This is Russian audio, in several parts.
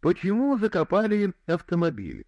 Почему закопали автомобиль?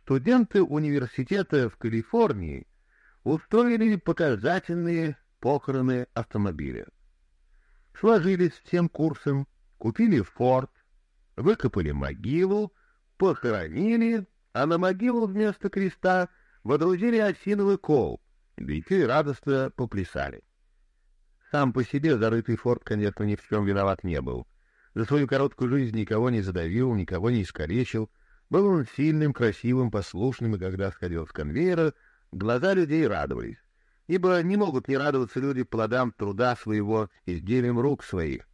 Студенты университета в Калифорнии устроили показательные похороны автомобиля. Сложились всем курсом, купили форт, выкопали могилу, похоронили, а на могилу вместо креста водрузили осиновый кол, и радостно поплясали. Сам по себе зарытый форт, конечно, ни в чем виноват не был. За свою короткую жизнь никого не задавил, никого не искалечил. Был он сильным, красивым, послушным, и когда сходил с конвейера, глаза людей радовались. Ибо не могут не радоваться люди плодам труда своего, изделием рук своих.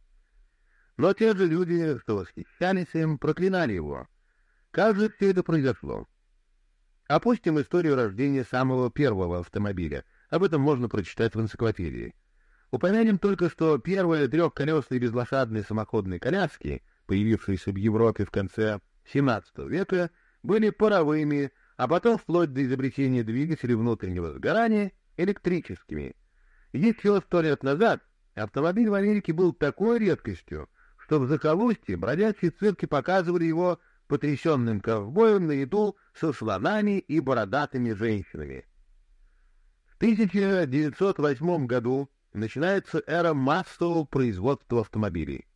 Но те же люди, что восхищались им, проклинали его. Как же все это произошло? Опустим историю рождения самого первого автомобиля. Об этом можно прочитать в энциклопедии. Упомянем только, что первые трехколесные безлошадные самоходные коляски, появившиеся в Европе в конце XVII века, были паровыми, а потом, вплоть до изобретения двигателей внутреннего сгорания, электрическими. Еще сто лет назад автомобиль в Америке был такой редкостью, что в захолустье бродячие цирки показывали его потрясенным ковбоем на еду со слонами и бородатыми женщинами. В 1908 году начинается эра массового производства автомобилей.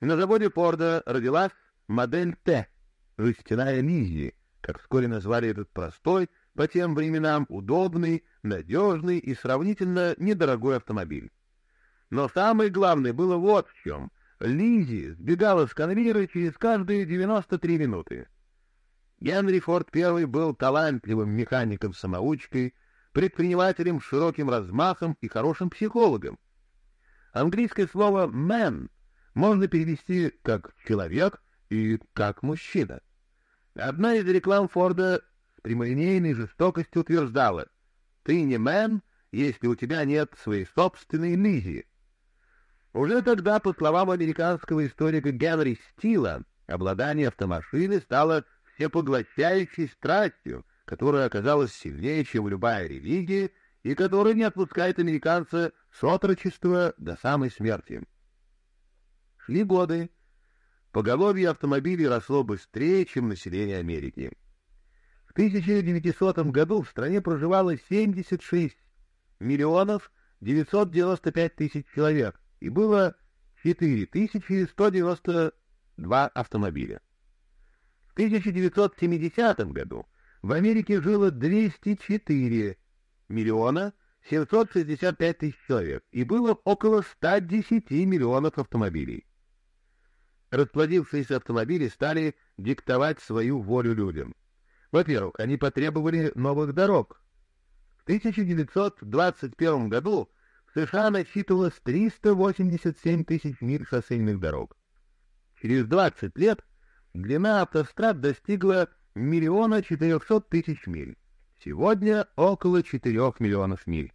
На заводе Форда родилась модель Т, жестяная Лиззи, как вскоре назвали этот простой, по тем временам удобный, надежный и сравнительно недорогой автомобиль. Но самое главное было вот в чем. Лиззи сбегала с конвейера через каждые 93 минуты. Генри Форд I был талантливым механиком-самоучкой, предпринимателем с широким размахом и хорошим психологом. Английское слово «man» можно перевести как «человек» и как «мужчина». Одна из реклам Форда с прямолинейной жестокостью утверждала «Ты не «man», если у тебя нет своей собственной Лизи». Уже тогда, по словам американского историка Генри Стила, обладание автомашиной стало всепоглощающей страстью, которая оказалась сильнее, чем любая религия, и которая не отпускает американца с отрочества до самой смерти. Шли годы. Поголовье автомобилей росло быстрее, чем население Америки. В 1900 году в стране проживало 76 миллионов 995 тысяч человек, и было 4192 автомобиля. В 1970 году в Америке жило 204 миллиона 765 тысяч человек, и было около 110 миллионов автомобилей. Расплодившиеся автомобили стали диктовать свою волю людям. Во-первых, они потребовали новых дорог. В 1921 году в США насчитывалось 387 тысяч миль шоссейных дорог. Через 20 лет длина автострад достигла миллиона четырехсот тысяч миль. Сегодня около четырех миллионов миль.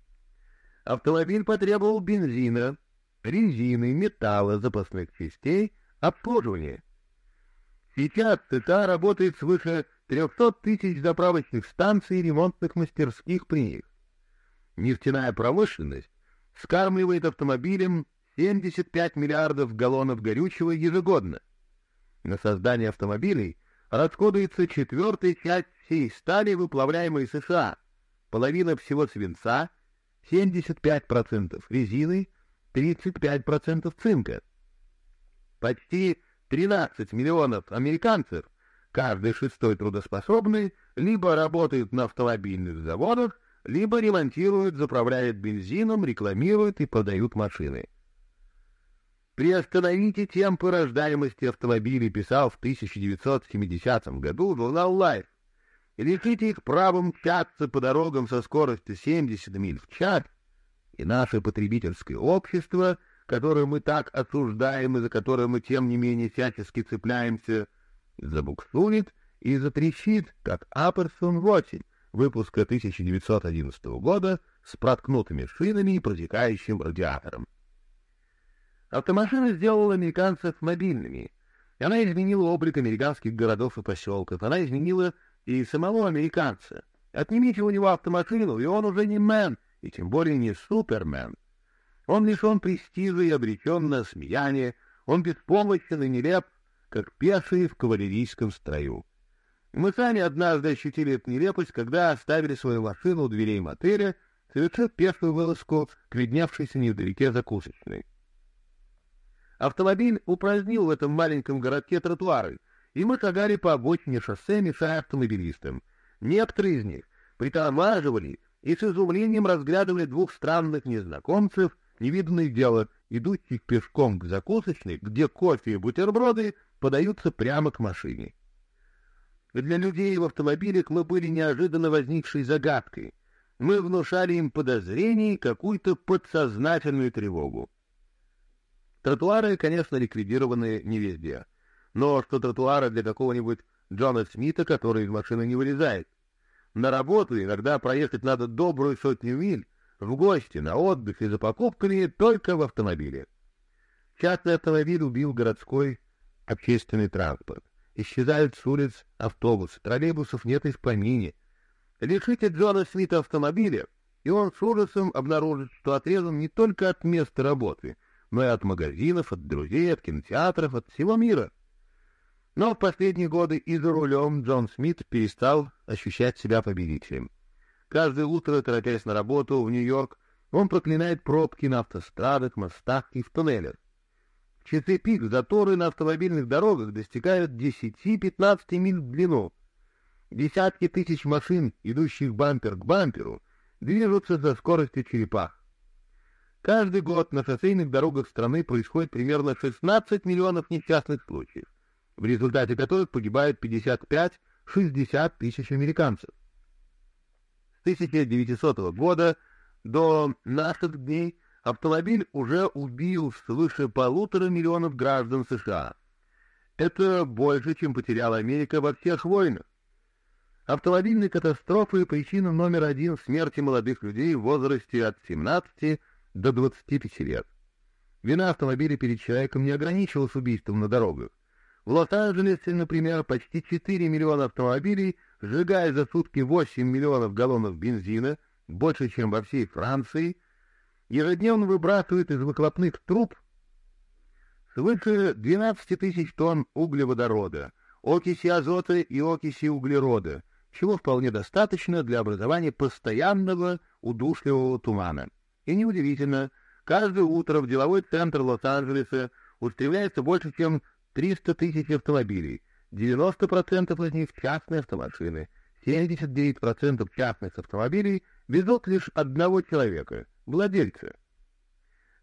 Автомобиль потребовал бензина, резины, металла, запасных частей, обслуживания. Сейчас США работает свыше 300 тысяч заправочных станций и ремонтных мастерских при них. Нефтяная промышленность скармливает автомобилям 75 миллиардов галлонов горючего ежегодно. На создание автомобилей расходуется четвертая часть всей стали, выплавляемой США, половина всего свинца, 75% резины, 35% цинка. Почти 13 миллионов американцев, каждый шестой трудоспособный, либо работают на автомобильных заводах, либо ремонтируют, заправляют бензином, рекламируют и продают машины. «Приостановите темпы рождаемости автомобилей», писал в 1970 году журнал Life. «Лишите их правом мчаться по дорогам со скоростью 70 миль в час, и наше потребительское общество, которое мы так осуждаем и за которое мы, тем не менее, всячески цепляемся, забуксует и затрещит, как Аперсон в осень, выпуска 1911 года с проткнутыми шинами и протекающим радиатором. Автомашина сделала американцев мобильными. Она изменила облик американских городов и поселков. Она изменила и самого американца. Отнимите у него автомашину, и он уже не мэн, и тем более не супермен. Он лишен престижа и обречен на смеяние, он беспомощен и нелеп, как пешие в кавалерийском строю. Мы сами однажды ощутили эту нелепость, когда оставили свою машину у дверей мотеля, совершив пешую вылазку к видневшейся невдалеке закусочной. Автомобиль упразднил в этом маленьком городке тротуары, и мы шагали по обочине шоссе, мешая автомобилистам. Некоторые из них притормаживали и с изумлением разглядывали двух странных незнакомцев, невиданное дело, идущих пешком к закусочной, где кофе и бутерброды подаются прямо к машине. Для людей в автомобилях мы были неожиданно возникшей загадкой. Мы внушали им подозрений какую-то подсознательную тревогу. Тротуары, конечно, ликвидированы не везде. Но что тротуары для какого-нибудь Джона Смита, который из машины не вылезает. На работу иногда проехать надо добрую сотню миль, в гости, на отдых и за покупками только в автомобиле. Частный автомобиль убил городской общественный транспорт. Исчезают с улиц автобусы, троллейбусов нет и в помине. Лишите Джона Смита автомобиля, и он с ужасом обнаружит, что отрезан не только от места работы, но и от магазинов, от друзей, от кинотеатров, от всего мира. Но в последние годы и за рулем Джон Смит перестал ощущать себя победителем. Каждое утро, торопясь на работу в Нью-Йорк, он проклинает пробки на автострадах, мостах и в туннелях. В часы пик заторы на автомобильных дорогах достигают 10-15 миль в длину. Десятки тысяч машин, идущих бампер к бамперу, движутся за скоростью черепах. Каждый год на шоссейных дорогах страны происходит примерно 16 миллионов несчастных случаев, в результате которых погибают 55-60 тысяч американцев. С 1900 года до наших дней автомобиль уже убил свыше полутора миллионов граждан США. Это больше, чем потеряла Америка во всех войнах. Автомобильные катастрофы – причина номер один смерти молодых людей в возрасте от 17 до 25 лет. Вина автомобиля перед человеком не ограничивалась убийством на дорогах. В Лос-Анджелесе, например, почти 4 миллиона автомобилей, сжигая за сутки 8 миллионов галлонов бензина, больше, чем во всей Франции, ежедневно выбрасывают из выхлопных труб свыше 12 тысяч тонн углеводорода, окиси азота и окиси углерода, чего вполне достаточно для образования постоянного удушливого тумана. И неудивительно, каждое утро в деловой центр Лос-Анджелеса устремляется больше, чем 300 тысяч автомобилей, 90% из них частные автомашины, 79% частных автомобилей везут лишь одного человека, владельца.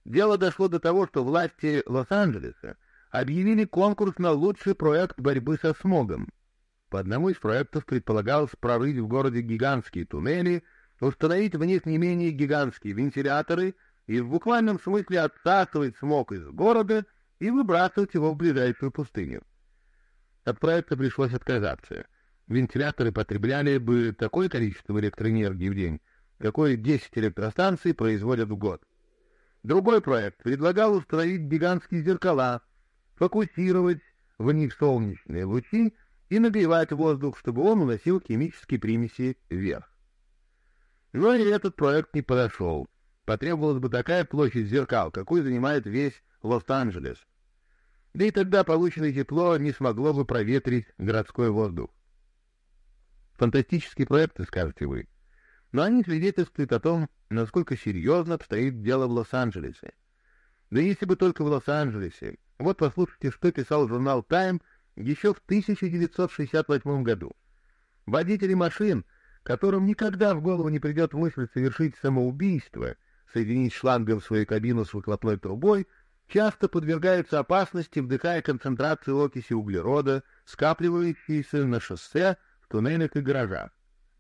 Дело дошло до того, что власти Лос-Анджелеса объявили конкурс на лучший проект борьбы со смогом. По одному из проектов предполагалось прорыть в городе гигантские туннели, установить в них не менее гигантские вентиляторы и в буквальном смысле отсасывать смог из города и выбрасывать его в ближайшую пустыню. От проекта пришлось отказаться. Вентиляторы потребляли бы такое количество электроэнергии в день, какое 10 электростанций производят в год. Другой проект предлагал установить гигантские зеркала, фокусировать в них солнечные лучи и нагревать воздух, чтобы он уносил химические примеси вверх. Но и этот проект не подошел. Потребовалась бы такая площадь зеркал, какой занимает весь Лос-Анджелес. Да и тогда полученное тепло не смогло бы проветрить городской воздух. Фантастические проекты, скажете вы. Но они свидетельствуют о том, насколько серьезно обстоит дело в Лос-Анджелесе. Да если бы только в Лос-Анджелесе. Вот послушайте, что писал журнал «Тайм» еще в 1968 году. Водители машин которым никогда в голову не придет мысль совершить самоубийство, соединить шлангом свою кабину с выхлопной трубой, часто подвергаются опасности, вдыхая концентрацию окиси углерода, скапливающейся на шоссе, в туннелях и гаражах.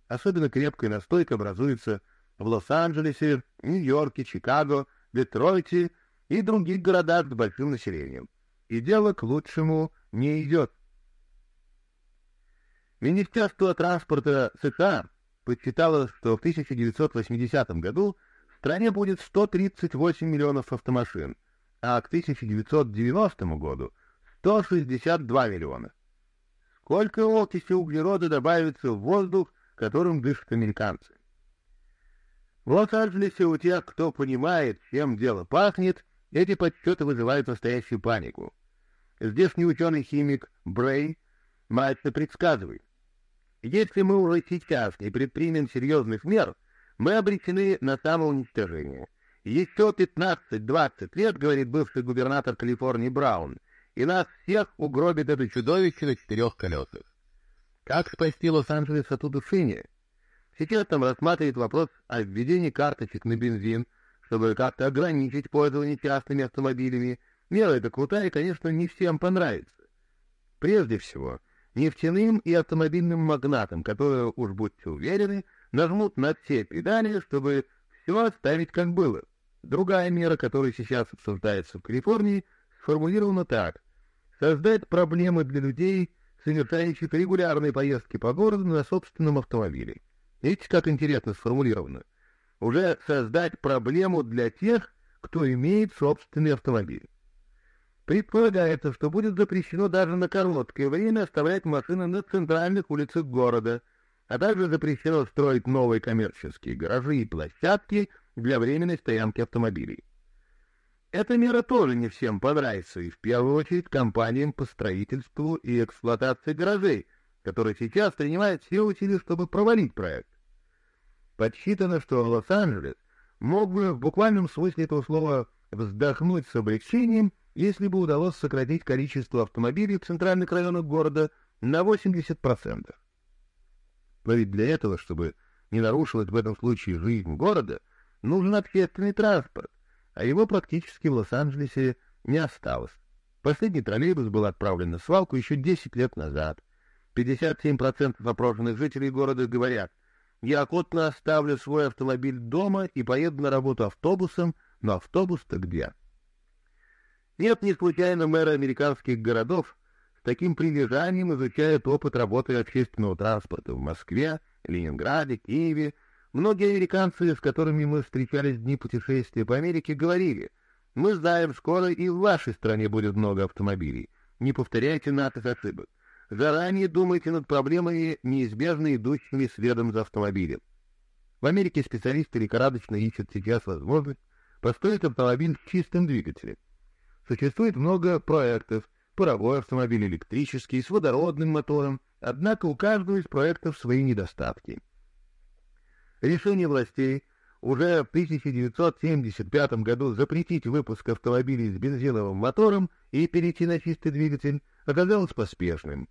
Особенно крепкая настойка образуется в Лос-Анджелесе, Нью-Йорке, Чикаго, Детройте и других городах с большим населением. И дело к лучшему не идет. Министерство транспорта США подсчитало, что в 1980 году в стране будет 138 миллионов автомашин, а к 1990 году 162 миллиона. Сколько окиси углерода добавится в воздух, которым дышат американцы? В Лос-Анджелесе у тех, кто понимает, чем дело пахнет, эти подсчеты вызывают настоящую панику. Здешний ученый-химик Брей мрачно предсказывает. Если мы уже сейчас не предпримем серьезных мер, мы обречены на самоуничтожение. Еще 15-20 лет, говорит бывший губернатор Калифорнии Браун, и нас всех угробит это чудовище на четырех колесах. Как спасти Лос-Анджелес от удушения? Сейчас там рассматривает вопрос о введении карточек на бензин, чтобы как-то ограничить пользование частными автомобилями. Мера эта крутая конечно, не всем понравится. Прежде всего, нефтяным и автомобильным магнатам, которые, уж будьте уверены, нажмут на все педали, чтобы все оставить как было. Другая мера, которая сейчас обсуждается в Калифорнии, сформулирована так. Создать проблемы для людей, совершающих регулярные поездки по городу на собственном автомобиле. Видите, как интересно сформулировано. Уже создать проблему для тех, кто имеет собственный автомобиль. Предполагается, что будет запрещено даже на короткое время оставлять машины на центральных улицах города, а также запрещено строить новые коммерческие гаражи и площадки для временной стоянки автомобилей. Эта мера тоже не всем понравится, и в первую очередь компаниям по строительству и эксплуатации гаражей, которые сейчас принимают все усилия, чтобы провалить проект. Подсчитано, что Лос-Анджелес мог бы в буквальном смысле этого слова вздохнуть с облегчением, если бы удалось сократить количество автомобилей в центральных районах города на 80%. Но ведь для этого, чтобы не нарушилась в этом случае жизнь города, нужен общественный транспорт, а его практически в Лос-Анджелесе не осталось. Последний троллейбус был отправлен на свалку еще 10 лет назад. 57% опрошенных жителей города говорят, я охотно оставлю свой автомобиль дома и поеду на работу автобусом, но автобус-то где? Нет, не случайно мэры американских городов с таким прилежанием изучают опыт работы общественного транспорта в Москве, Ленинграде, Киеве. Многие американцы, с которыми мы встречались в дни путешествия по Америке, говорили, «Мы знаем, скоро и в вашей стране будет много автомобилей. Не повторяйте наших ошибок. Заранее думайте над проблемами, неизбежно идущими следом за автомобилем». В Америке специалисты лихорадочно ищут сейчас возможность построить автомобиль с чистым двигателем. Существует много проектов, паровой автомобиль электрический, с водородным мотором, однако у каждого из проектов свои недостатки. Решение властей уже в 1975 году запретить выпуск автомобилей с бензиновым мотором и перейти на чистый двигатель оказалось поспешным.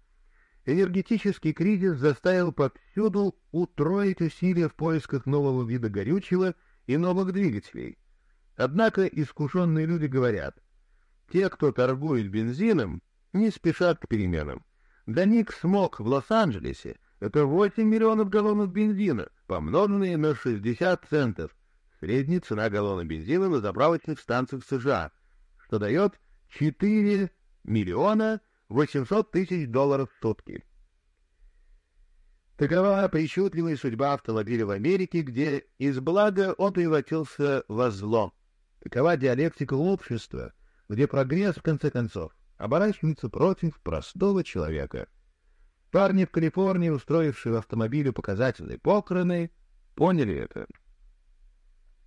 Энергетический кризис заставил повсюду утроить усилия в поисках нового вида горючего и новых двигателей. Однако искушенные люди говорят — те, кто торгует бензином, не спешат к переменам. Для них смог в Лос-Анджелесе — это 8 миллионов галлонов бензина, помноженные на 60 центов. Средняя цена галлона бензина на заправочных станциях США, что дает 4 миллиона 800 тысяч долларов в сутки. Такова причудливая судьба автомобиля в Америке, где из блага он превратился во зло. Такова диалектика общества — где прогресс, в конце концов, оборачивается против простого человека. Парни в Калифорнии, устроившие в автомобиле показательные похороны, поняли это.